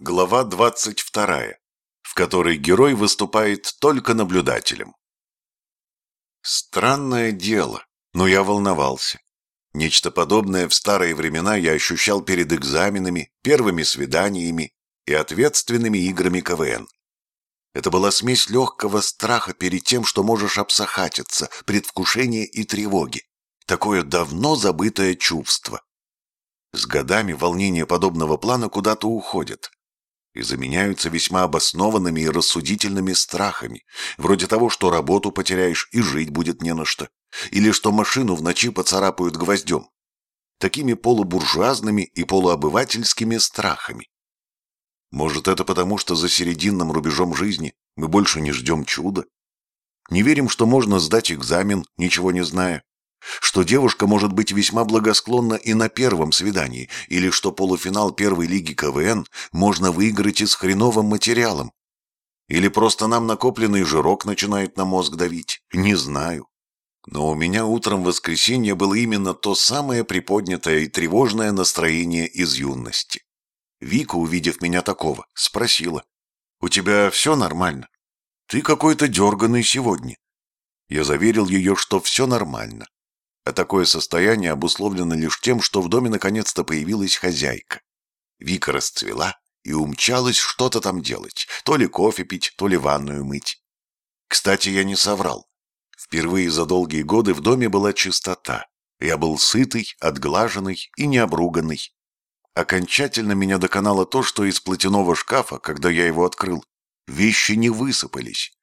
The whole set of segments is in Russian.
Глава 22, в которой герой выступает только наблюдателем. Странное дело, но я волновался. Нечто подобное в старые времена я ощущал перед экзаменами, первыми свиданиями и ответственными играми КВН. Это была смесь легкого страха перед тем, что можешь обсахатиться, предвкушения и тревоги. Такое давно забытое чувство. С годами волнения подобного плана куда-то уходят и заменяются весьма обоснованными и рассудительными страхами, вроде того, что работу потеряешь и жить будет не на что, или что машину в ночи поцарапают гвоздем. Такими полубуржуазными и полуобывательскими страхами. Может, это потому, что за серединным рубежом жизни мы больше не ждем чуда? Не верим, что можно сдать экзамен, ничего не зная? Что девушка может быть весьма благосклонна и на первом свидании, или что полуфинал первой лиги КВН можно выиграть и с хреновым материалом. Или просто нам накопленный жирок начинает на мозг давить. Не знаю. Но у меня утром в воскресенье было именно то самое приподнятое и тревожное настроение из юности. Вика, увидев меня такого, спросила. «У тебя все нормально? Ты какой-то дерганый сегодня». Я заверил ее, что все нормально. А такое состояние обусловлено лишь тем, что в доме наконец-то появилась хозяйка. Вика расцвела и умчалась что-то там делать, то ли кофе пить, то ли ванную мыть. Кстати, я не соврал. Впервые за долгие годы в доме была чистота. Я был сытый, отглаженный и необруганный. Окончательно меня доконало то, что из платяного шкафа, когда я его открыл, вещи не высыпались.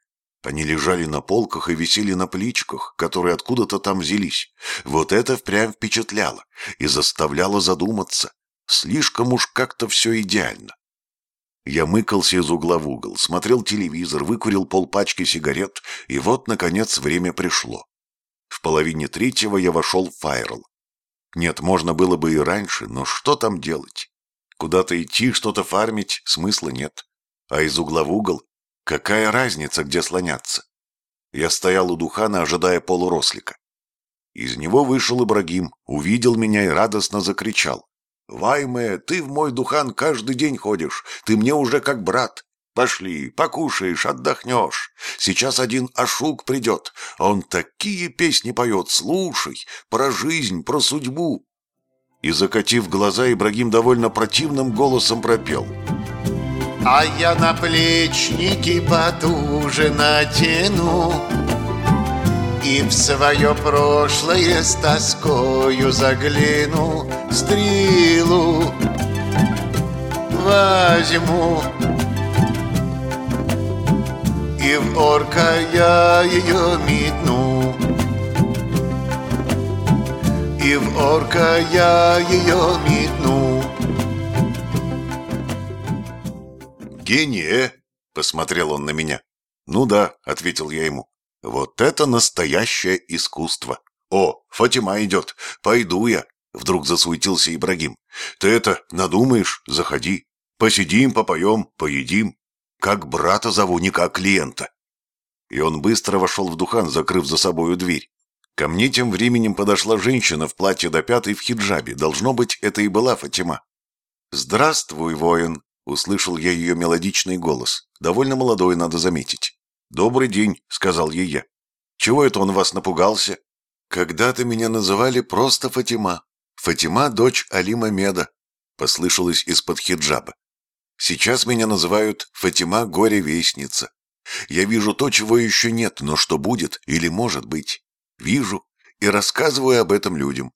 Они лежали на полках и висели на плечиках, которые откуда-то там взялись. Вот это впрямь впечатляло и заставляло задуматься. Слишком уж как-то все идеально. Я мыкался из угла в угол, смотрел телевизор, выкурил полпачки сигарет, и вот, наконец, время пришло. В половине третьего я вошел в Файрл. Нет, можно было бы и раньше, но что там делать? Куда-то идти, что-то фармить, смысла нет. А из угла в угол Какая разница, где слоняться? Я стоял у Духана, ожидая полурослика. Из него вышел Ибрагим, увидел меня и радостно закричал. «Вайме, ты в мой Духан каждый день ходишь, ты мне уже как брат. Пошли, покушаешь, отдохнешь. Сейчас один Ашук придет, он такие песни поет, слушай, про жизнь, про судьбу». И, закатив глаза, Ибрагим довольно противным голосом пропел – а я наплечники потуже натяну И в свое прошлое с тоскою загляну Стрелу возьму. И в орка я ее метну. И в орка я ее метну «Гений, посмотрел он на меня. «Ну да», — ответил я ему. «Вот это настоящее искусство!» «О, Фатима идет! Пойду я!» Вдруг засуетился Ибрагим. «Ты это, надумаешь? Заходи. Посидим, попоем, поедим. Как брата зову, не как клиента». И он быстро вошел в духан, закрыв за собою дверь. Ко мне тем временем подошла женщина в платье до пятой в хиджабе. Должно быть, это и была Фатима. «Здравствуй, воин!» Услышал я ее мелодичный голос. Довольно молодой, надо заметить. «Добрый день», — сказал ей я. «Чего это он вас напугался?» «Когда-то меня называли просто Фатима. Фатима — дочь Алима Меда», — послышалось из-под хиджаба. «Сейчас меня называют Фатима Горе-Вестница. Я вижу то, чего еще нет, но что будет или может быть. Вижу и рассказываю об этом людям.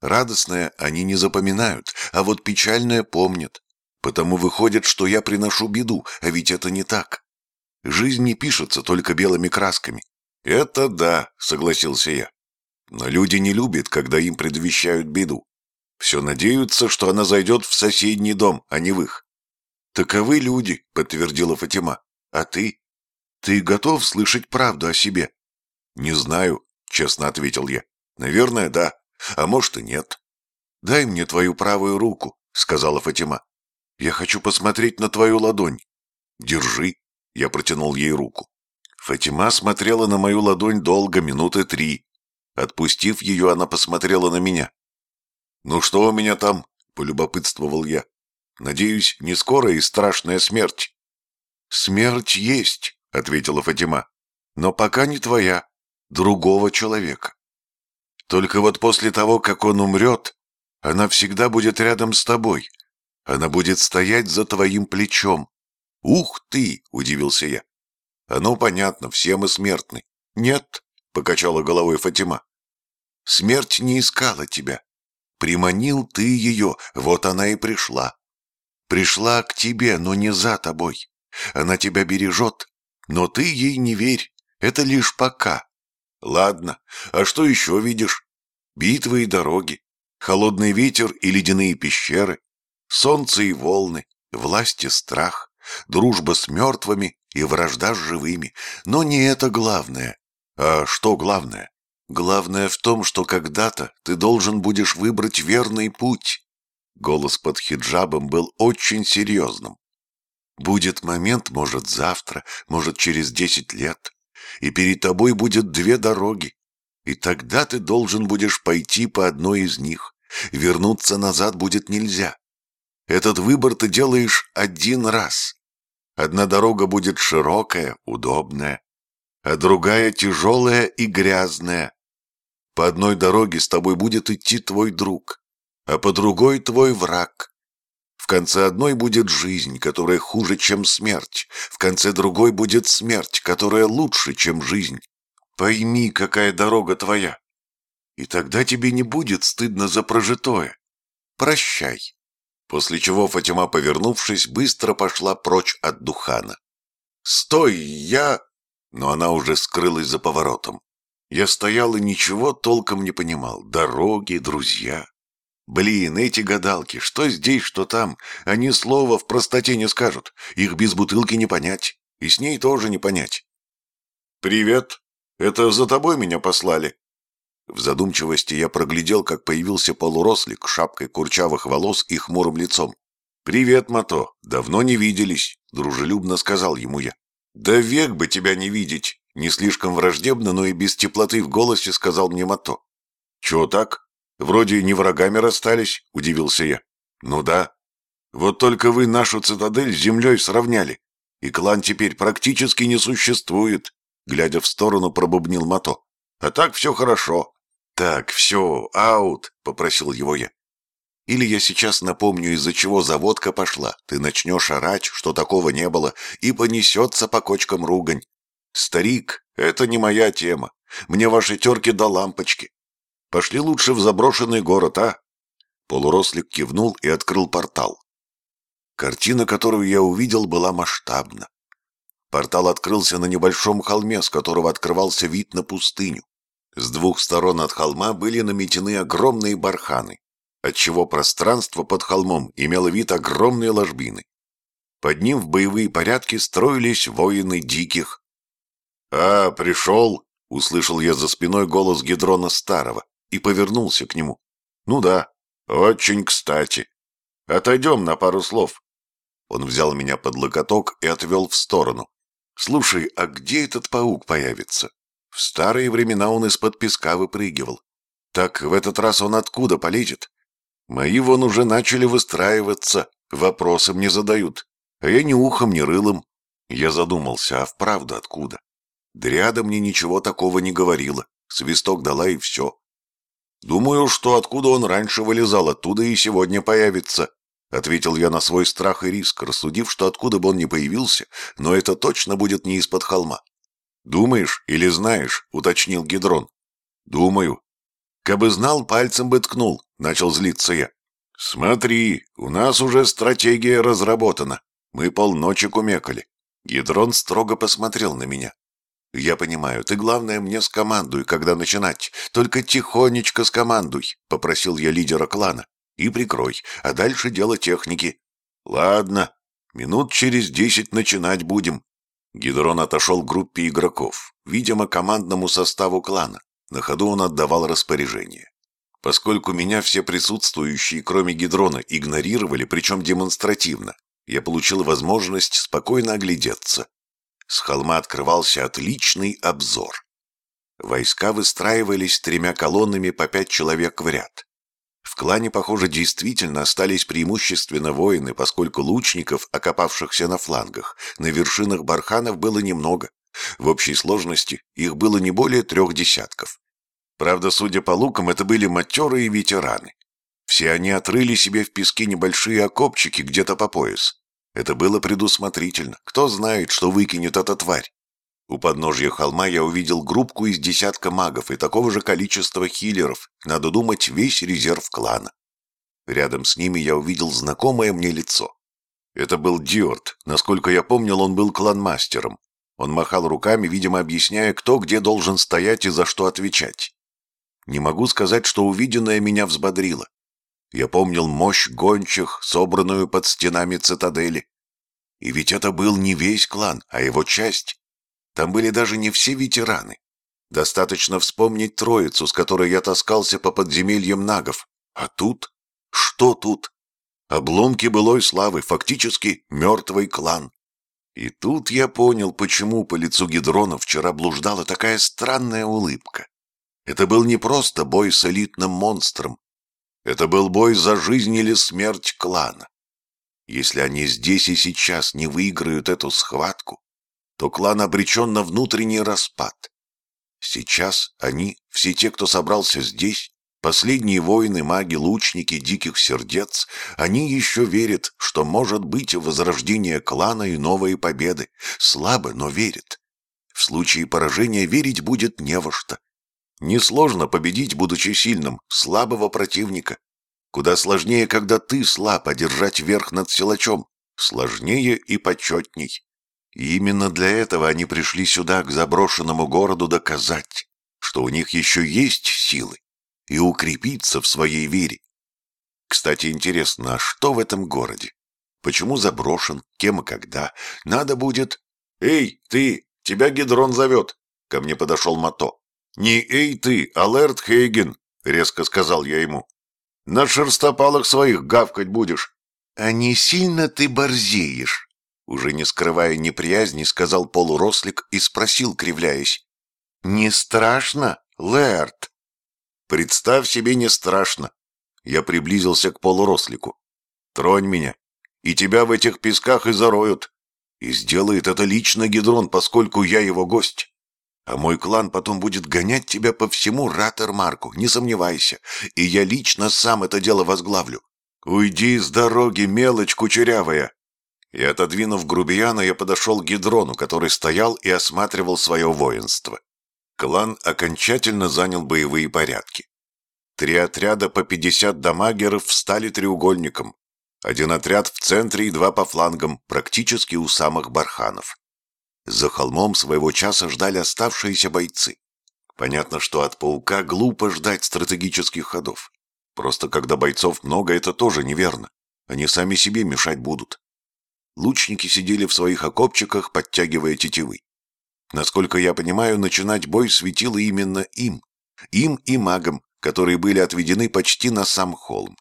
Радостное они не запоминают, а вот печальное помнят. Потому выходит, что я приношу беду, а ведь это не так. Жизнь не пишется только белыми красками. Это да, согласился я. Но люди не любят, когда им предвещают беду. Все надеются, что она зайдет в соседний дом, а не в их. «Таковы люди», — подтвердила Фатима. «А ты? Ты готов слышать правду о себе?» «Не знаю», — честно ответил я. «Наверное, да. А может и нет». «Дай мне твою правую руку», — сказала Фатима. Я хочу посмотреть на твою ладонь. Держи. Я протянул ей руку. Фатима смотрела на мою ладонь долго, минуты три. Отпустив ее, она посмотрела на меня. «Ну что у меня там?» — полюбопытствовал я. Надеюсь, не скорая и страшная смерть». «Смерть есть», — ответила Фатима, — «но пока не твоя, другого человека. Только вот после того, как он умрет, она всегда будет рядом с тобой. Она будет стоять за твоим плечом. «Ух ты!» — удивился я. «Оно понятно, все мы смертны». «Нет», — покачала головой Фатима. «Смерть не искала тебя. Приманил ты ее, вот она и пришла. Пришла к тебе, но не за тобой. Она тебя бережет, но ты ей не верь. Это лишь пока. Ладно, а что еще видишь? Битвы и дороги, холодный ветер и ледяные пещеры, солнце и волны, власть и страх, дружба с мертвыми и вражда с живыми. Но не это главное. А что главное? Главное в том, что когда-то ты должен будешь выбрать верный путь. Голос под хиджабом был очень серьезным. Будет момент, может, завтра, может, через десять лет, и перед тобой будет две дороги, и тогда ты должен будешь пойти по одной из них. Вернуться назад будет нельзя. Этот выбор ты делаешь один раз. Одна дорога будет широкая, удобная, а другая тяжелая и грязная. По одной дороге с тобой будет идти твой друг, а по другой твой враг. В конце одной будет жизнь, которая хуже, чем смерть. В конце другой будет смерть, которая лучше, чем жизнь. Пойми, какая дорога твоя. И тогда тебе не будет стыдно за прожитое. Прощай. После чего Фатима, повернувшись, быстро пошла прочь от Духана. «Стой, я...» Но она уже скрылась за поворотом. Я стоял и ничего толком не понимал. Дороги, друзья. Блин, эти гадалки, что здесь, что там, они слова в простоте не скажут. Их без бутылки не понять. И с ней тоже не понять. «Привет. Это за тобой меня послали?» В задумчивости я проглядел, как появился полурослик с шапкой курчавых волос и хмурым лицом. «Привет, Мато. Давно не виделись», — дружелюбно сказал ему я. «Да век бы тебя не видеть!» Не слишком враждебно, но и без теплоты в голосе сказал мне Мато. «Чего так? Вроде не врагами расстались», — удивился я. «Ну да. Вот только вы нашу цитадель с землей сравняли, и клан теперь практически не существует», — глядя в сторону, пробубнил Мато. «А так все хорошо». «Так, все, аут», — попросил его я. Или я сейчас напомню, из-за чего заводка пошла. Ты начнешь орать, что такого не было, и понесется по кочкам ругань. Старик, это не моя тема. Мне ваши терки до лампочки. Пошли лучше в заброшенный город, а? Полурослик кивнул и открыл портал. Картина, которую я увидел, была масштабна. Портал открылся на небольшом холме, с которого открывался вид на пустыню. С двух сторон от холма были наметены огромные барханы отчего пространство под холмом имело вид огромной ложбины. Под ним в боевые порядки строились воины диких. «А, пришел!» — услышал я за спиной голос Гедрона Старого и повернулся к нему. «Ну да, очень кстати. Отойдем на пару слов». Он взял меня под локоток и отвел в сторону. «Слушай, а где этот паук появится? В старые времена он из-под песка выпрыгивал. Так в этот раз он откуда полезет? Мои вон уже начали выстраиваться, вопросом не задают, а я ни ухом, ни рылом. Я задумался, а вправду откуда? Дряда мне ничего такого не говорила, свисток дала и все. Думаю, что откуда он раньше вылезал, оттуда и сегодня появится, ответил я на свой страх и риск, рассудив, что откуда бы он ни появился, но это точно будет не из-под холма. «Думаешь или знаешь?» — уточнил Гидрон. «Думаю. Кабы знал, пальцем бы ткнул. Начал злиться я. «Смотри, у нас уже стратегия разработана. Мы полночи кумекали». Гидрон строго посмотрел на меня. «Я понимаю, ты, главное, мне скомандуй, когда начинать. Только тихонечко скомандуй», — попросил я лидера клана. «И прикрой, а дальше дело техники». «Ладно, минут через десять начинать будем». Гидрон отошел к группе игроков, видимо, командному составу клана. На ходу он отдавал распоряжение. Поскольку меня все присутствующие, кроме Гидрона, игнорировали, причем демонстративно, я получил возможность спокойно оглядеться. С холма открывался отличный обзор. Войска выстраивались тремя колоннами по пять человек в ряд. В клане, похоже, действительно остались преимущественно воины, поскольку лучников, окопавшихся на флангах, на вершинах барханов было немного. В общей сложности их было не более трех десятков. Правда, судя по лукам, это были матерые ветераны. Все они отрыли себе в песке небольшие окопчики где-то по пояс. Это было предусмотрительно. Кто знает, что выкинет эта тварь. У подножья холма я увидел группку из десятка магов и такого же количества хиллеров, надо думать, весь резерв клана. Рядом с ними я увидел знакомое мне лицо. Это был Диорт. Насколько я помнил, он был кланмастером. Он махал руками, видимо, объясняя, кто где должен стоять и за что отвечать. Не могу сказать, что увиденное меня взбодрило. Я помнил мощь гончих, собранную под стенами цитадели. И ведь это был не весь клан, а его часть. Там были даже не все ветераны. Достаточно вспомнить троицу, с которой я таскался по подземельям нагов. А тут? Что тут? Обломки былой славы, фактически мертвый клан. И тут я понял, почему по лицу Гидрона вчера блуждала такая странная улыбка. Это был не просто бой с элитным монстром. Это был бой за жизнь или смерть клана. Если они здесь и сейчас не выиграют эту схватку, то клан обречен на внутренний распад. Сейчас они, все те, кто собрался здесь, последние воины, маги, лучники, диких сердец, они еще верят, что может быть возрождение клана и новые победы. Слабо, но верят. В случае поражения верить будет не во что. Несложно победить, будучи сильным, слабого противника. Куда сложнее, когда ты слаб, одержать верх над силачом. Сложнее и почетней. И именно для этого они пришли сюда, к заброшенному городу, доказать, что у них еще есть силы, и укрепиться в своей вере. Кстати, интересно, а что в этом городе? Почему заброшен, кем и когда? Надо будет... «Эй, ты! Тебя Гидрон зовет!» Ко мне подошел Мато. «Не эй ты, а Лэрд Хейген!» — резко сказал я ему. «На шерстопалах своих гавкать будешь!» «А не сильно ты борзеешь?» Уже не скрывая неприязни, сказал полурослик и спросил, кривляясь. «Не страшно, Лэрд?» «Представь себе, не страшно». Я приблизился к полурослику. «Тронь меня, и тебя в этих песках и зароют. И сделает это лично Гидрон, поскольку я его гость. А мой клан потом будет гонять тебя по всему Раттермарку, не сомневайся. И я лично сам это дело возглавлю. Уйди с дороги, мелочь кучерявая!» И отодвинув грубияна, я подошел к Гидрону, который стоял и осматривал свое воинство. Клан окончательно занял боевые порядки. Три отряда по 50 дамагеров встали треугольником. Один отряд в центре и два по флангам, практически у самых барханов. За холмом своего часа ждали оставшиеся бойцы. Понятно, что от паука глупо ждать стратегических ходов. Просто когда бойцов много, это тоже неверно. Они сами себе мешать будут. Лучники сидели в своих окопчиках, подтягивая тетивы. Насколько я понимаю, начинать бой светило именно им. Им и магам, которые были отведены почти на сам холм.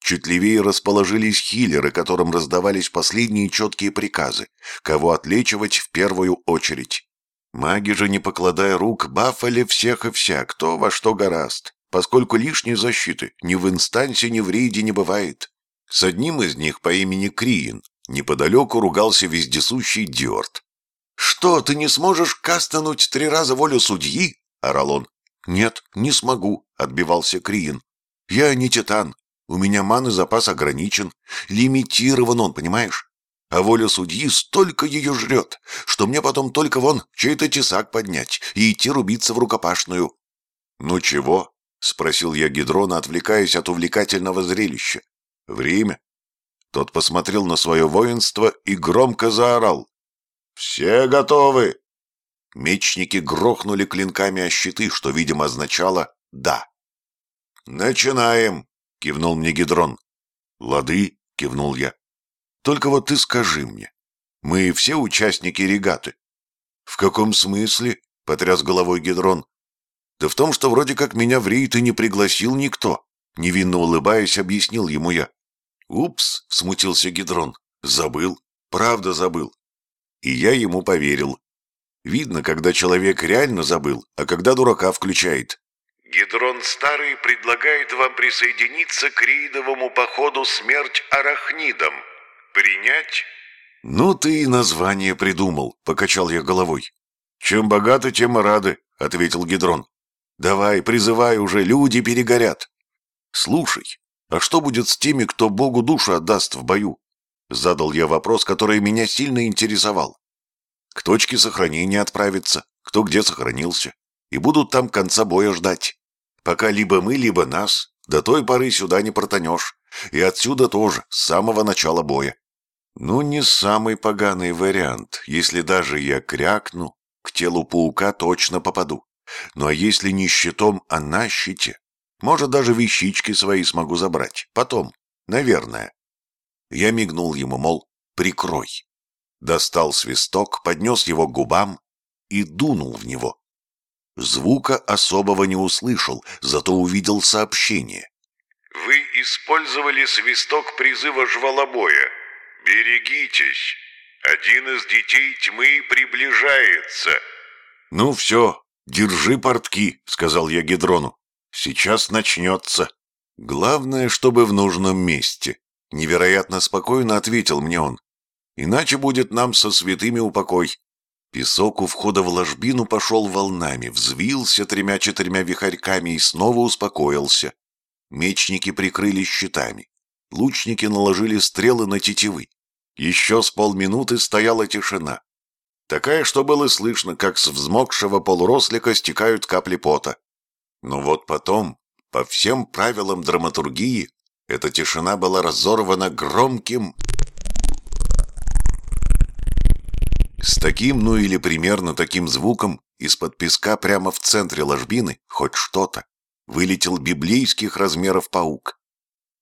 Чуть левее расположились хиллеры, которым раздавались последние четкие приказы, кого отлечивать в первую очередь. Маги же, не покладая рук, бафали всех и вся, кто во что гораст, поскольку лишней защиты ни в инстансе, ни в рейде не бывает. С одним из них по имени Криин Неподалеку ругался вездесущий Дёрт. «Что, ты не сможешь кастануть три раза волю судьи?» — орал он. «Нет, не смогу», — отбивался Криин. «Я не титан. У меня маны запас ограничен. Лимитирован он, понимаешь? А воля судьи столько ее жрет, что мне потом только вон чей-то тесак поднять и идти рубиться в рукопашную». «Ну чего?» — спросил я Гидрона, отвлекаясь от увлекательного зрелища. «Время. Тот посмотрел на свое воинство и громко заорал. «Все готовы!» Мечники грохнули клинками о щиты, что, видимо, означало «да». «Начинаем!» — кивнул мне Гидрон. «Лады!» — кивнул я. «Только вот ты скажи мне, мы все участники регаты?» «В каком смысле?» — потряс головой Гидрон. «Да в том, что вроде как меня в рейд и не пригласил никто», — невинно улыбаясь, объяснил ему я. «Упс!» — смутился Гидрон. «Забыл. Правда забыл». И я ему поверил. Видно, когда человек реально забыл, а когда дурака включает. Гидрон Старый предлагает вам присоединиться к рейдовому походу «Смерть арахнидам». Принять?» «Ну ты и название придумал», — покачал я головой. «Чем богаты, тем и рады», — ответил Гидрон. «Давай, призывай уже, люди перегорят». «Слушай, а что будет с теми, кто Богу душу отдаст в бою?» Задал я вопрос, который меня сильно интересовал. К точке сохранения отправиться, кто где сохранился, и будут там конца боя ждать. Пока либо мы, либо нас, до той поры сюда не протонешь. И отсюда тоже, с самого начала боя. Ну, не самый поганый вариант. Если даже я крякну, к телу паука точно попаду. Ну а если не щитом, а на щите? Может, даже вещички свои смогу забрать. Потом, наверное. Я мигнул ему, мол, прикрой. Достал свисток, поднес его к губам и дунул в него. Звука особого не услышал, зато увидел сообщение. «Вы использовали свисток призыва жвалобоя. Берегитесь. Один из детей тьмы приближается». «Ну все, держи портки», — сказал я Гедрону. «Сейчас начнется. Главное, чтобы в нужном месте». Невероятно спокойно ответил мне он. «Иначе будет нам со святыми упокой. Песок у входа в ложбину пошел волнами, взвился тремя-четырьмя вихарьками и снова успокоился. Мечники прикрылись щитами. Лучники наложили стрелы на тетивы. Еще с полминуты стояла тишина. Такая, что было слышно, как с взмокшего полурослика стекают капли пота. Но вот потом, по всем правилам драматургии, эта тишина была разорвана громким С таким, ну или примерно таким звуком, из-под песка прямо в центре ложбины, хоть что-то, вылетел библейских размеров паук.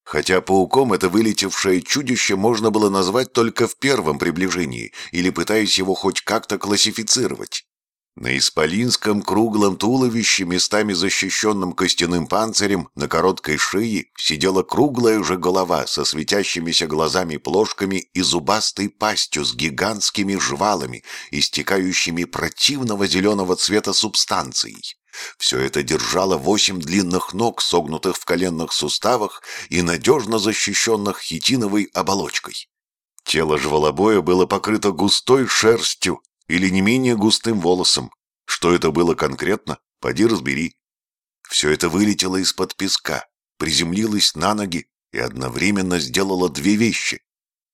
Хотя пауком это вылетевшее чудище можно было назвать только в первом приближении или пытаясь его хоть как-то классифицировать. На исполинском круглом туловище, местами защищенном костяным панцирем, на короткой шее сидела круглая же голова со светящимися глазами-плошками и зубастой пастью с гигантскими жвалами, истекающими противного зеленого цвета субстанцией. Все это держало восемь длинных ног, согнутых в коленных суставах и надежно защищенных хитиновой оболочкой. Тело жвалобоя было покрыто густой шерстью, или не менее густым волосом. Что это было конкретно, поди разбери. Все это вылетело из-под песка, приземлилось на ноги и одновременно сделало две вещи.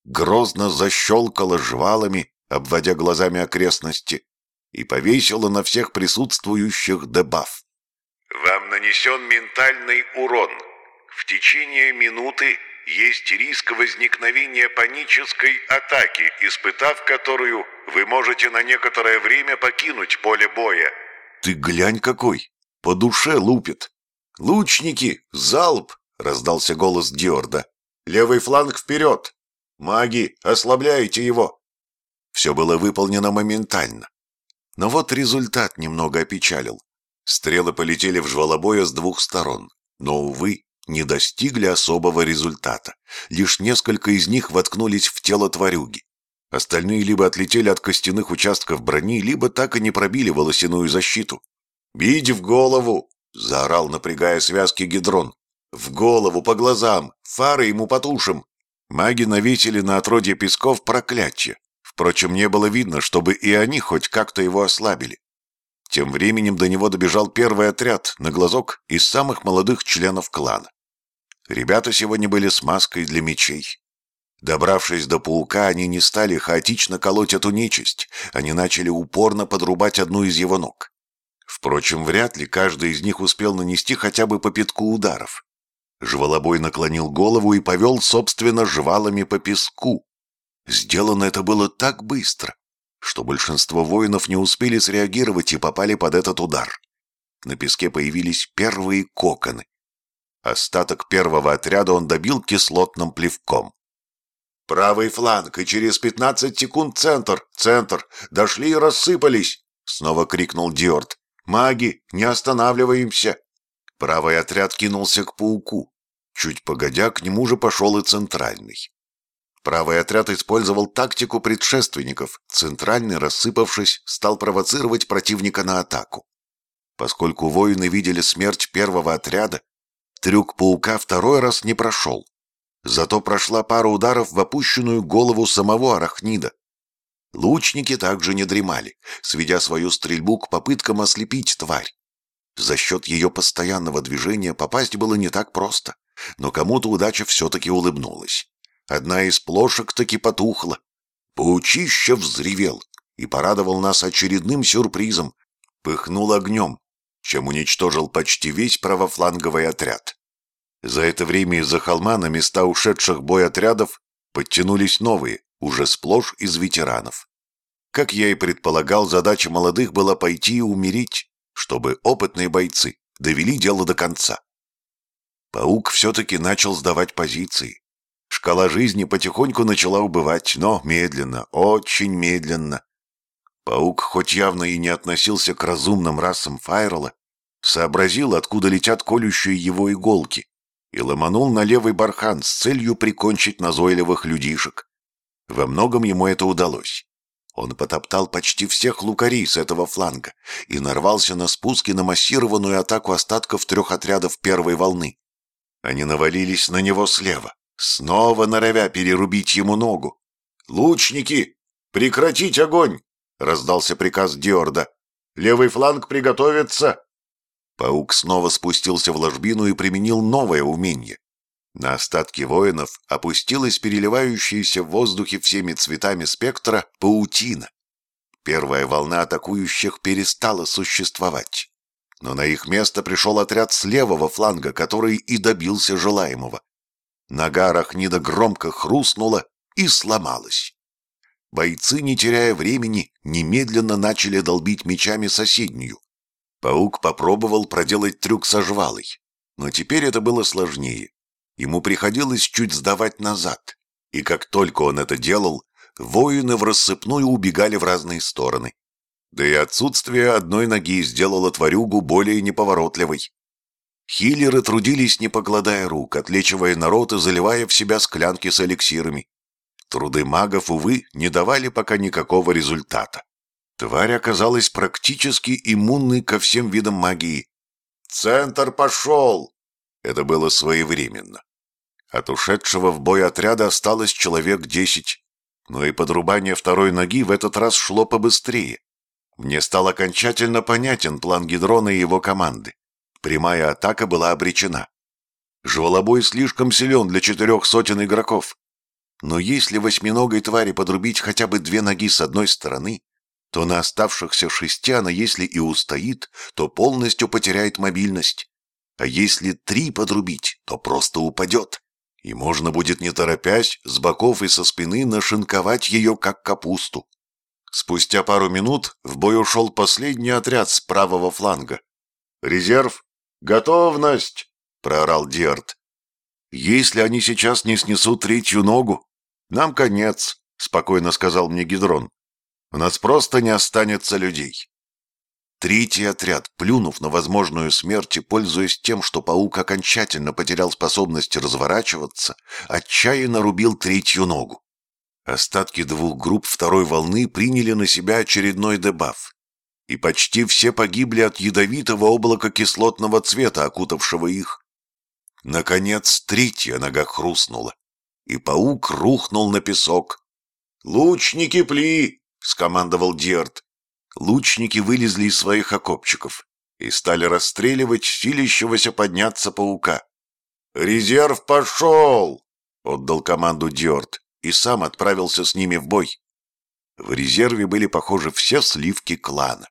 Грозно защелкало жвалами, обводя глазами окрестности, и повесило на всех присутствующих дебаф. «Вам нанесен ментальный урон. В течение минуты есть риск возникновения панической атаки, испытав которую вы можете на некоторое время покинуть поле боя. Ты глянь какой! По душе лупит. Лучники, залп! Раздался голос Диорда. Левый фланг вперед! Маги, ослабляйте его! Все было выполнено моментально. Но вот результат немного опечалил. Стрелы полетели в жвалобоя с двух сторон. Но, увы, не достигли особого результата. Лишь несколько из них воткнулись в тело тварюги. Остальные либо отлетели от костяных участков брони, либо так и не пробили волосяную защиту. «Бить в голову!» — заорал, напрягая связки гидрон. «В голову, по глазам! Фары ему потушим!» Маги навесили на отродье песков проклятие. Впрочем, не было видно, чтобы и они хоть как-то его ослабили. Тем временем до него добежал первый отряд, на глазок, из самых молодых членов клана. Ребята сегодня были с маской для мечей. Добравшись до паука, они не стали хаотично колоть эту нечисть, они начали упорно подрубать одну из его ног. Впрочем, вряд ли каждый из них успел нанести хотя бы по пятку ударов. Жвалобой наклонил голову и повел, собственно, жвалами по песку. Сделано это было так быстро, что большинство воинов не успели среагировать и попали под этот удар. На песке появились первые коконы. Остаток первого отряда он добил кислотным плевком. «Правый фланг, и через пятнадцать секунд центр! Центр! Дошли и рассыпались!» Снова крикнул Диорт. «Маги, не останавливаемся!» Правый отряд кинулся к пауку. Чуть погодя, к нему же пошел и центральный. Правый отряд использовал тактику предшественников. Центральный, рассыпавшись, стал провоцировать противника на атаку. Поскольку воины видели смерть первого отряда, трюк паука второй раз не прошел. Зато прошла пара ударов в опущенную голову самого арахнида. Лучники также не дремали, сведя свою стрельбу к попыткам ослепить тварь. За счет ее постоянного движения попасть было не так просто, но кому-то удача все-таки улыбнулась. Одна из плошек таки потухла. Паучище взревел и порадовал нас очередным сюрпризом. Пыхнул огнем, чем уничтожил почти весь правофланговый отряд. За это время из-за холма на места ушедших бой отрядов подтянулись новые, уже сплошь из ветеранов. Как я и предполагал, задача молодых была пойти и умереть, чтобы опытные бойцы довели дело до конца. Паук все-таки начал сдавать позиции. Шкала жизни потихоньку начала убывать, но медленно, очень медленно. Паук, хоть явно и не относился к разумным расам Файрела, сообразил, откуда летят колющие его иголки, и ломанул на левый бархан с целью прикончить назойливых людишек. Во многом ему это удалось. Он потоптал почти всех лукарей с этого фланга и нарвался на спуске на массированную атаку остатков трех отрядов первой волны. Они навалились на него слева, снова норовя перерубить ему ногу. «Лучники! Прекратить огонь!» — раздался приказ Диорда. «Левый фланг приготовиться!» Паук снова спустился в ложбину и применил новое умение. На остатки воинов опустилась переливающаяся в воздухе всеми цветами спектра паутина. Первая волна атакующих перестала существовать. Но на их место пришел отряд с левого фланга, который и добился желаемого. Нога Арахнида громко хрустнула и сломалась. Бойцы, не теряя времени, немедленно начали долбить мечами соседнюю. Паук попробовал проделать трюк со жвалой, но теперь это было сложнее. Ему приходилось чуть сдавать назад, и как только он это делал, воины в рассыпную убегали в разные стороны. Да и отсутствие одной ноги сделало тварюгу более неповоротливой. Хиллеры трудились, не покладая рук, отлечивая народ и заливая в себя склянки с эликсирами. Труды магов, увы, не давали пока никакого результата. Тварь оказалась практически иммунной ко всем видам магии. «Центр пошел!» Это было своевременно. От ушедшего в бой отряда осталось человек десять, но и подрубание второй ноги в этот раз шло побыстрее. Мне стал окончательно понятен план Гидрона и его команды. Прямая атака была обречена. Жвалобой слишком силен для четырех сотен игроков. Но если восьминогой твари подрубить хотя бы две ноги с одной стороны, то на оставшихся шести она, если и устоит, то полностью потеряет мобильность. А если три подрубить, то просто упадет. И можно будет, не торопясь, с боков и со спины нашинковать ее, как капусту. Спустя пару минут в бой ушел последний отряд с правого фланга. «Резерв! Готовность!» — проорал Диарт. «Если они сейчас не снесут третью ногу, нам конец», — спокойно сказал мне Гидрон. «У нас просто не останется людей». Третий отряд, плюнув на возможную смерть и пользуясь тем, что паук окончательно потерял способность разворачиваться, отчаянно рубил третью ногу. Остатки двух групп второй волны приняли на себя очередной дебаф, и почти все погибли от ядовитого облака кислотного цвета, окутавшего их. Наконец, третья нога хрустнула, и паук рухнул на песок. «Лучники пли!» — скомандовал Дерт. Лучники вылезли из своих окопчиков и стали расстреливать силящегося подняться паука. «Резерв пошел!» — отдал команду Дёрт и сам отправился с ними в бой. В резерве были, похоже, все сливки клана.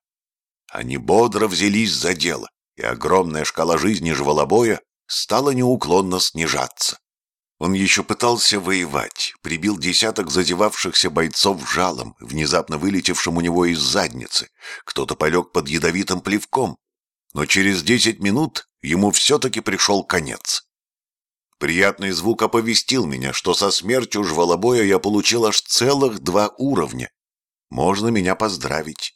Они бодро взялись за дело, и огромная шкала жизни жвалобоя стала неуклонно снижаться. Он еще пытался воевать, прибил десяток зазевавшихся бойцов жалом, внезапно вылетевшим у него из задницы. Кто-то полег под ядовитым плевком. Но через десять минут ему все-таки пришел конец. Приятный звук оповестил меня, что со смертью жвалобоя я получил аж целых два уровня. Можно меня поздравить.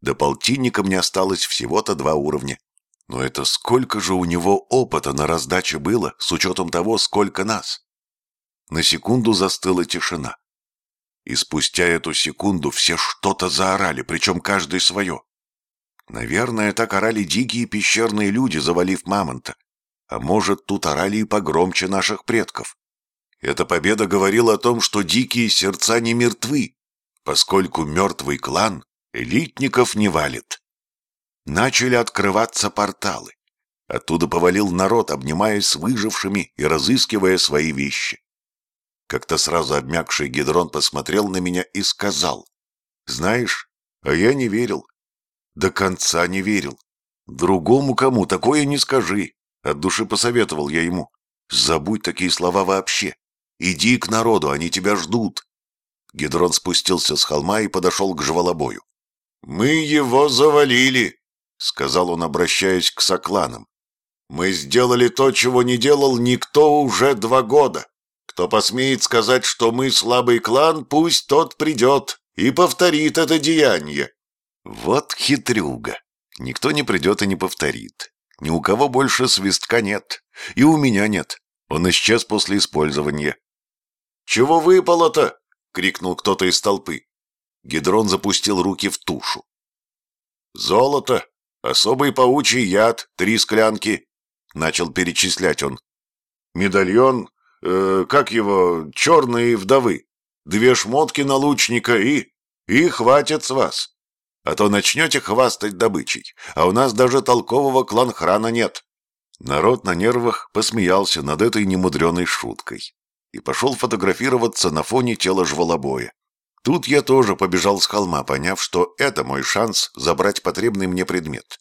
До полтинника мне осталось всего-то два уровня. Но это сколько же у него опыта на раздаче было, с учетом того, сколько нас? На секунду застыла тишина. И спустя эту секунду все что-то заорали, причем каждый свое. Наверное, так орали дикие пещерные люди, завалив мамонта. А может, тут орали и погромче наших предков. Эта победа говорила о том, что дикие сердца не мертвы, поскольку мертвый клан элитников не валит. Начали открываться порталы. Оттуда повалил народ, обнимаясь с выжившими и разыскивая свои вещи. Как-то сразу обмякший Гидрон посмотрел на меня и сказал, «Знаешь, а я не верил. До конца не верил. Другому кому такое не скажи». От души посоветовал я ему, «Забудь такие слова вообще. Иди к народу, они тебя ждут». Гидрон спустился с холма и подошел к жвалобою. «Мы его завалили», — сказал он, обращаясь к сокланам. Мы сделали то, чего не делал никто уже два года. Кто посмеет сказать, что мы слабый клан, пусть тот придет и повторит это деяние. Вот хитрюга. Никто не придет и не повторит. Ни у кого больше свистка нет. И у меня нет. Он исчез после использования. «Чего выпало-то?» — крикнул кто-то из толпы. Гидрон запустил руки в тушу. «Золото, особый паучий яд, три склянки, Начал перечислять он. Медальон, э, как его, черные вдовы. Две шмотки на лучника и... И хватит с вас. А то начнете хвастать добычей, а у нас даже толкового кланхрана нет. Народ на нервах посмеялся над этой немудреной шуткой и пошел фотографироваться на фоне тела жвалобоя. Тут я тоже побежал с холма, поняв, что это мой шанс забрать потребный мне предмет.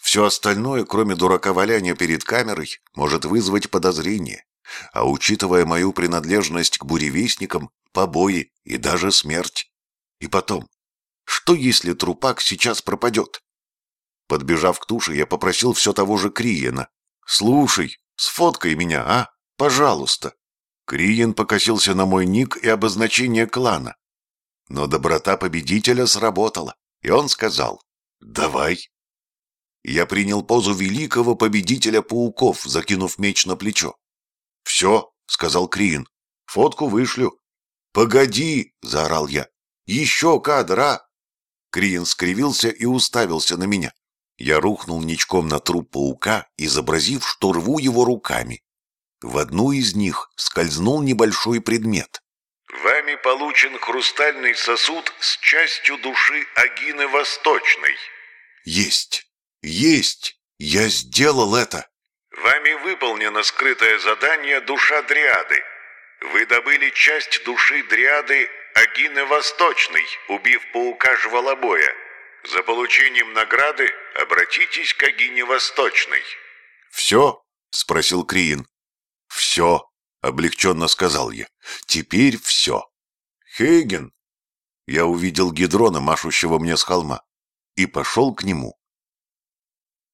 Все остальное, кроме дурака валяния перед камерой, может вызвать подозрение. А учитывая мою принадлежность к буревестникам, побои и даже смерть. И потом, что если трупак сейчас пропадет? Подбежав к туше, я попросил все того же Криена. «Слушай, сфоткай меня, а? Пожалуйста». Криен покосился на мой ник и обозначение клана. Но доброта победителя сработала, и он сказал «Давай». Я принял позу великого победителя пауков, закинув меч на плечо. «Все», — сказал Криин, — «фотку вышлю». «Погоди!» — заорал я. «Еще кадр, а!» Криин скривился и уставился на меня. Я рухнул ничком на труп паука, изобразив, что рву его руками. В одну из них скользнул небольшой предмет. «Вами получен хрустальный сосуд с частью души Агины Восточной». «Есть!» «Есть! Я сделал это!» «Вами выполнено скрытое задание «Душа Дриады». Вы добыли часть души Дриады Агины Восточной, убив паука Жвалобоя. За получением награды обратитесь к Агине Восточной». «Все?» — спросил Криин. «Все», — облегченно сказал я. «Теперь все». «Хейген!» Я увидел Гидрона, машущего мне с холма, и пошел к нему.